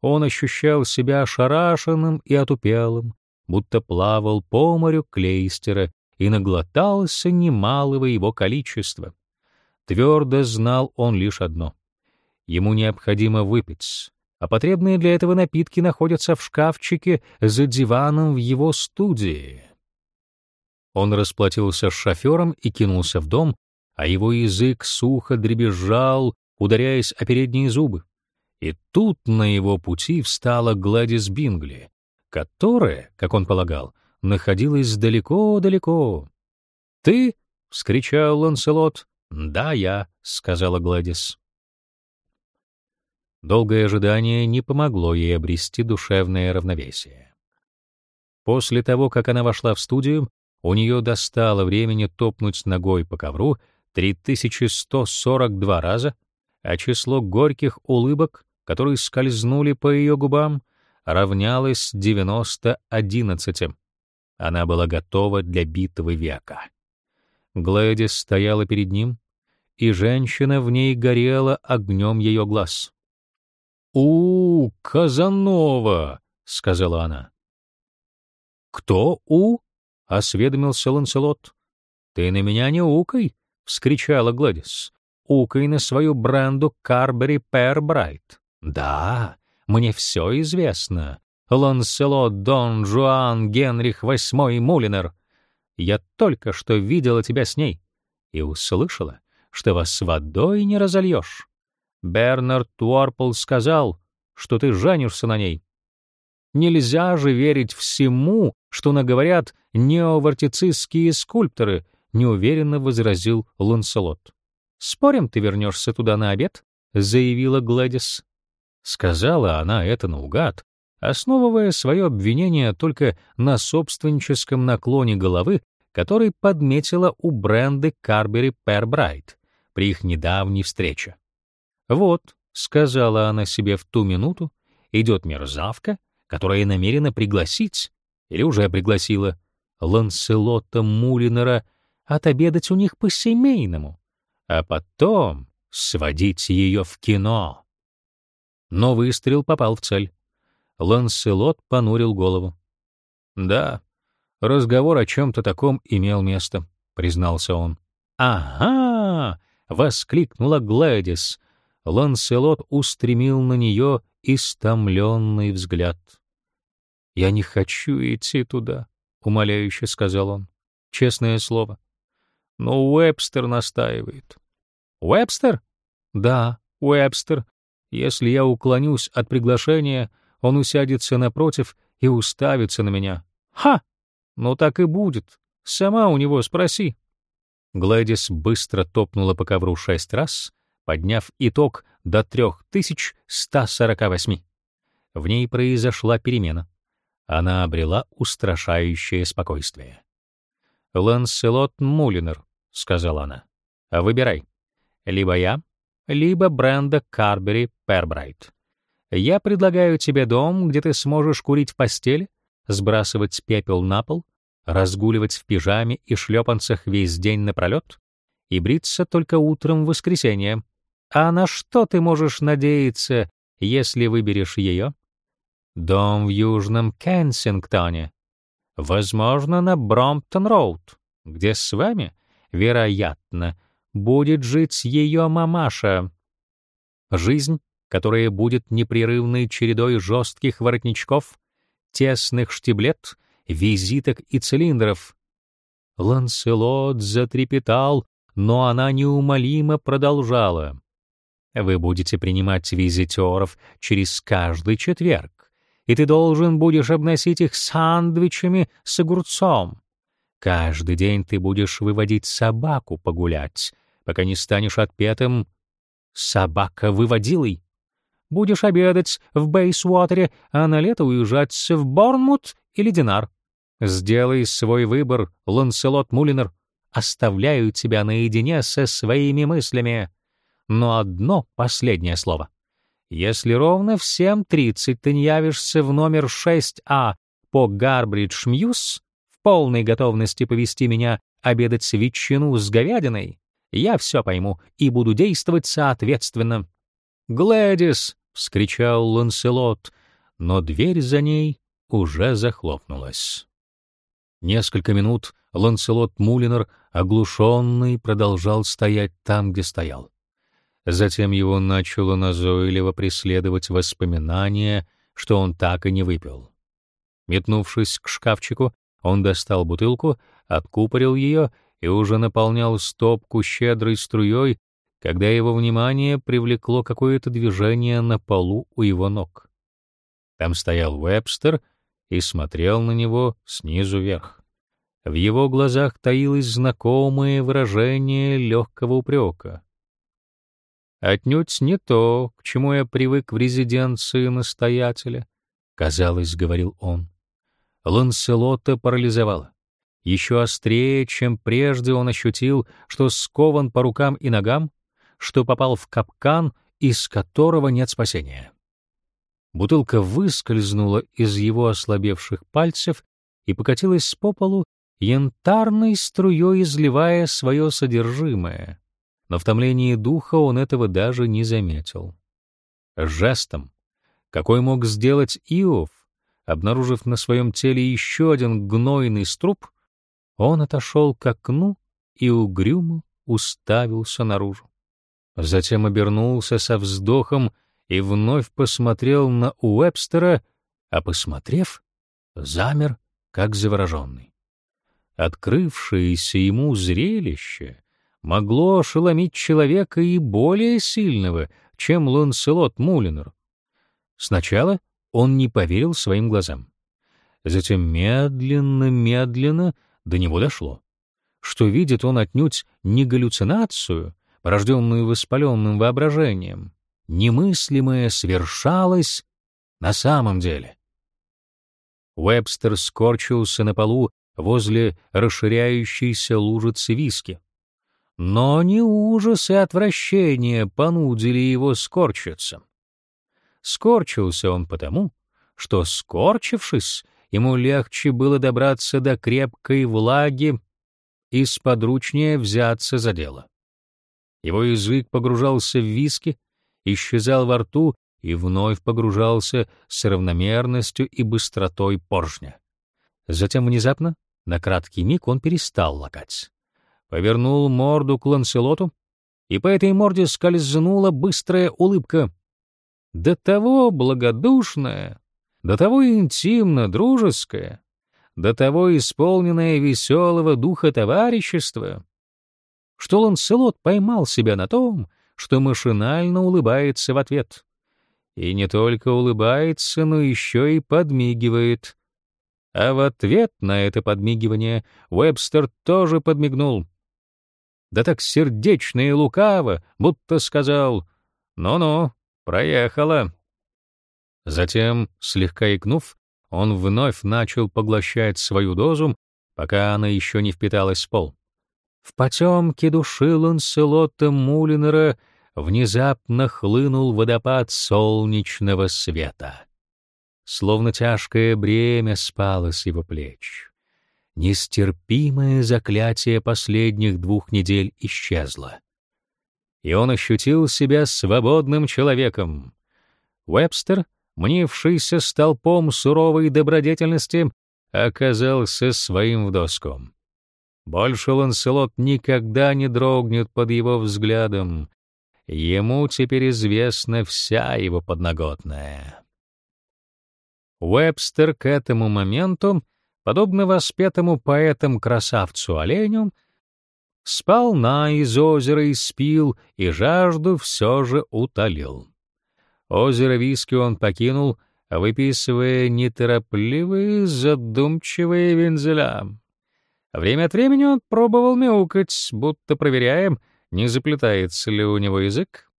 он ощущал себя ошарашенным и отупелым, будто плавал по морю клейстера и наглотался немалого его количества. Твердо знал он лишь одно — ему необходимо выпить, а потребные для этого напитки находятся в шкафчике за диваном в его студии. Он расплатился с шофером и кинулся в дом, а его язык сухо дребезжал, ударяясь о передние зубы. И тут на его пути встала Гладис Бингли, которая, как он полагал, находилась далеко-далеко. «Ты?» — вскричал Ланселот. «Да, я», — сказала Гладис. Долгое ожидание не помогло ей обрести душевное равновесие. После того, как она вошла в студию, у нее достало времени топнуть ногой по ковру 3142 раза, а число горьких улыбок, которые скользнули по ее губам, равнялось 90-11. Она была готова для битвы века. Глэдис стояла перед ним, и женщина в ней горела огнем ее глаз. «У, Казанова!» — сказала она. «Кто У?» — осведомился Ланселот. «Ты на меня не укай!» — вскричала Гладис укай на свою бренду Карбери Пербрайт. Да, мне все известно. Ланселот Дон Жуан Генрих VIII Мулинер. Я только что видела тебя с ней и услышала, что вас водой не разольешь. Бернард Туорпл сказал, что ты женишься на ней. Нельзя же верить всему, что наговорят неовартицистские скульпторы, неуверенно возразил Ланселот. «Спорим, ты вернешься туда на обед?» — заявила Гладис. Сказала она это наугад, основывая свое обвинение только на собственническом наклоне головы, который подметила у Бренды Карбери Пербрайт при их недавней встрече. «Вот», — сказала она себе в ту минуту, — «идет мерзавка, которая намерена пригласить, или уже пригласила, Ланселота Мулинера отобедать у них по-семейному а потом сводить ее в кино. Но выстрел попал в цель. Ланселот понурил голову. «Да, разговор о чем-то таком имел место», — признался он. «Ага!» — воскликнула Гладис. Ланселот устремил на нее истомленный взгляд. «Я не хочу идти туда», — умоляюще сказал он. «Честное слово. Но Уэбстер настаивает. Уэбстер? Да, Уэбстер. Если я уклонюсь от приглашения, он усядется напротив и уставится на меня. Ха! Ну так и будет. Сама у него спроси. Глэдис быстро топнула по ковру шесть раз, подняв итог до 3148. В ней произошла перемена. Она обрела устрашающее спокойствие. «Ланселот Мулинер», — сказала она. «Выбирай. Либо я, либо Бренда Карбери Пербрайт. Я предлагаю тебе дом, где ты сможешь курить в постели, сбрасывать пепел на пол, разгуливать в пижаме и шлепанцах весь день напролет и бриться только утром в воскресенье. А на что ты можешь надеяться, если выберешь ее? Дом в Южном Кенсингтоне, возможно, на Бромптон-роуд, где с вами, вероятно, будет жить ее мамаша. Жизнь, которая будет непрерывной чередой жестких воротничков, тесных штиблет, визиток и цилиндров. Ланселот затрепетал, но она неумолимо продолжала. Вы будете принимать визитеров через каждый четверг и ты должен будешь обносить их сандвичами с огурцом. Каждый день ты будешь выводить собаку погулять, пока не станешь отпетым собака-выводилой. будешь обедать в Бейсуотере, а на лето уезжать в Борнмут или Динар. Сделай свой выбор, Ланселот Мулинер. Оставляю тебя наедине со своими мыслями. Но одно последнее слово. Если ровно в 7.30 ты не явишься в номер 6А по Гарбридж-Мьюз полной готовности повести меня обедать ветчину с говядиной, я все пойму и буду действовать соответственно. «Глэдис!» — вскричал Ланселот, но дверь за ней уже захлопнулась. Несколько минут Ланселот Мулинер, оглушенный, продолжал стоять там, где стоял. Затем его начало назойливо преследовать воспоминание, что он так и не выпил. Метнувшись к шкафчику, он достал бутылку, откупорил ее и уже наполнял стопку щедрой струей, когда его внимание привлекло какое-то движение на полу у его ног. Там стоял Уэбстер и смотрел на него снизу вверх. В его глазах таилось знакомое выражение легкого упрека. «Отнюдь не то, к чему я привык в резиденции настоятеля», — казалось, говорил он. Ланселота парализовало. Еще острее, чем прежде он ощутил, что скован по рукам и ногам, что попал в капкан, из которого нет спасения. Бутылка выскользнула из его ослабевших пальцев и покатилась по полу, янтарной струей изливая свое содержимое. Но в духа он этого даже не заметил. Жестом, какой мог сделать Иов, обнаружив на своем теле еще один гнойный струп, он отошел к окну и угрюмо уставился наружу. Затем обернулся со вздохом и вновь посмотрел на Уэбстера, а посмотрев, замер, как завороженный. Открывшееся ему зрелище могло ошеломить человека и более сильного, чем Ланселот Мулинер. Сначала он не поверил своим глазам. Затем медленно-медленно до него дошло, что видит он отнюдь не галлюцинацию, порожденную воспаленным воображением. Немыслимое свершалось на самом деле. Уэбстер скорчился на полу возле расширяющейся лужицы виски. Но не ужас и отвращение понудили его скорчиться. Скорчился он потому, что, скорчившись, ему легче было добраться до крепкой влаги и сподручнее взяться за дело. Его язык погружался в виски, исчезал во рту и вновь погружался с равномерностью и быстротой поршня. Затем внезапно, на краткий миг, он перестал лакать. Повернул морду к Ланселоту, и по этой морде скользнула быстрая улыбка. До того благодушная, до того интимно дружеская, до того исполненная веселого духа товарищества, что Ланселот поймал себя на том, что машинально улыбается в ответ. И не только улыбается, но еще и подмигивает. А в ответ на это подмигивание Уэбстер тоже подмигнул. Да так сердечно и лукаво, будто сказал «Ну-ну, проехала». Затем, слегка икнув, он вновь начал поглощать свою дозу, пока она еще не впиталась в пол. В потемке души Ланселота Мулинера внезапно хлынул водопад солнечного света. Словно тяжкое бремя спало с его плеч. Нестерпимое заклятие последних двух недель исчезло. И он ощутил себя свободным человеком. Вебстер мнившийся столпом суровой добродетельности, оказался своим в доску. Больше Ланселот никогда не дрогнет под его взглядом. Ему теперь известна вся его подноготная. Уэбстер к этому моменту, подобно воспетому поэтам-красавцу-оленю, спал на из озера и спил, и жажду все же утолил. Озеро виски он покинул, выписывая неторопливые, задумчивые вензеля. Время от времени он пробовал мяукать, будто проверяем, не заплетается ли у него язык.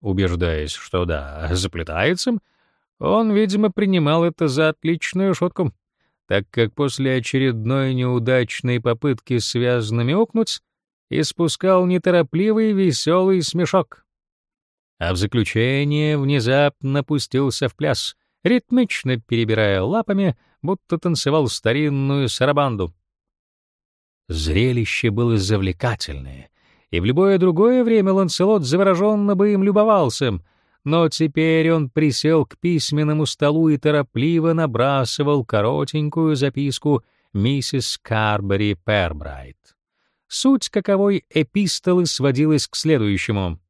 убеждаясь, что да, заплетается, он, видимо, принимал это за отличную шутку, так как после очередной неудачной попытки связно мяукнуть, испускал неторопливый веселый смешок. А в заключение внезапно пустился в пляс, ритмично перебирая лапами, будто танцевал старинную сарабанду. Зрелище было завлекательное, и в любое другое время Ланселот завороженно бы им любовался, но теперь он присел к письменному столу и торопливо набрасывал коротенькую записку миссис Карбери Пербрайт. Суть каковой эпистолы сводилась к следующему.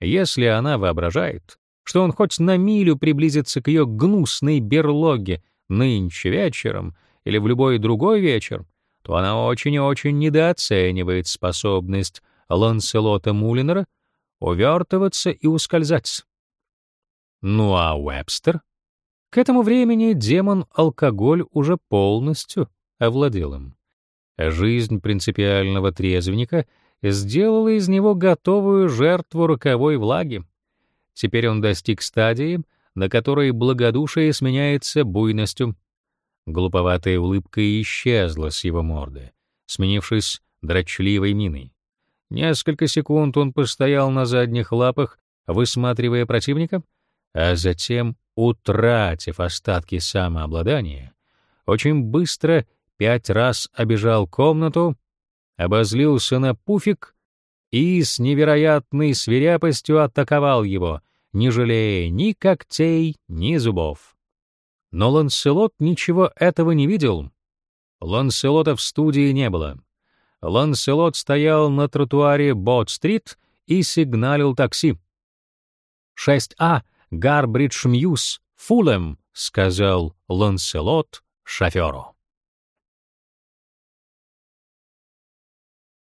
Если она воображает, что он хоть на милю приблизится к ее гнусной берлоге нынче вечером или в любой другой вечер, то она очень и очень недооценивает способность Ланселота Мулинера увертываться и ускользать. Ну а Уэбстер? К этому времени демон-алкоголь уже полностью овладел им. Жизнь принципиального трезвенника сделала из него готовую жертву роковой влаги. Теперь он достиг стадии, на которой благодушие сменяется буйностью. Глуповатая улыбка исчезла с его морды, сменившись дрочливой миной. Несколько секунд он постоял на задних лапах, высматривая противника, а затем, утратив остатки самообладания, очень быстро пять раз обежал комнату, обозлился на пуфик и с невероятной свирепостью атаковал его, не жалея ни когтей, ни зубов. Но Ланселот ничего этого не видел. Ланселота в студии не было. Ланселот стоял на тротуаре Бот-стрит и сигналил такси. «6А, Гарбридж Мьюз, Фулэм», — сказал Ланселот шоферу.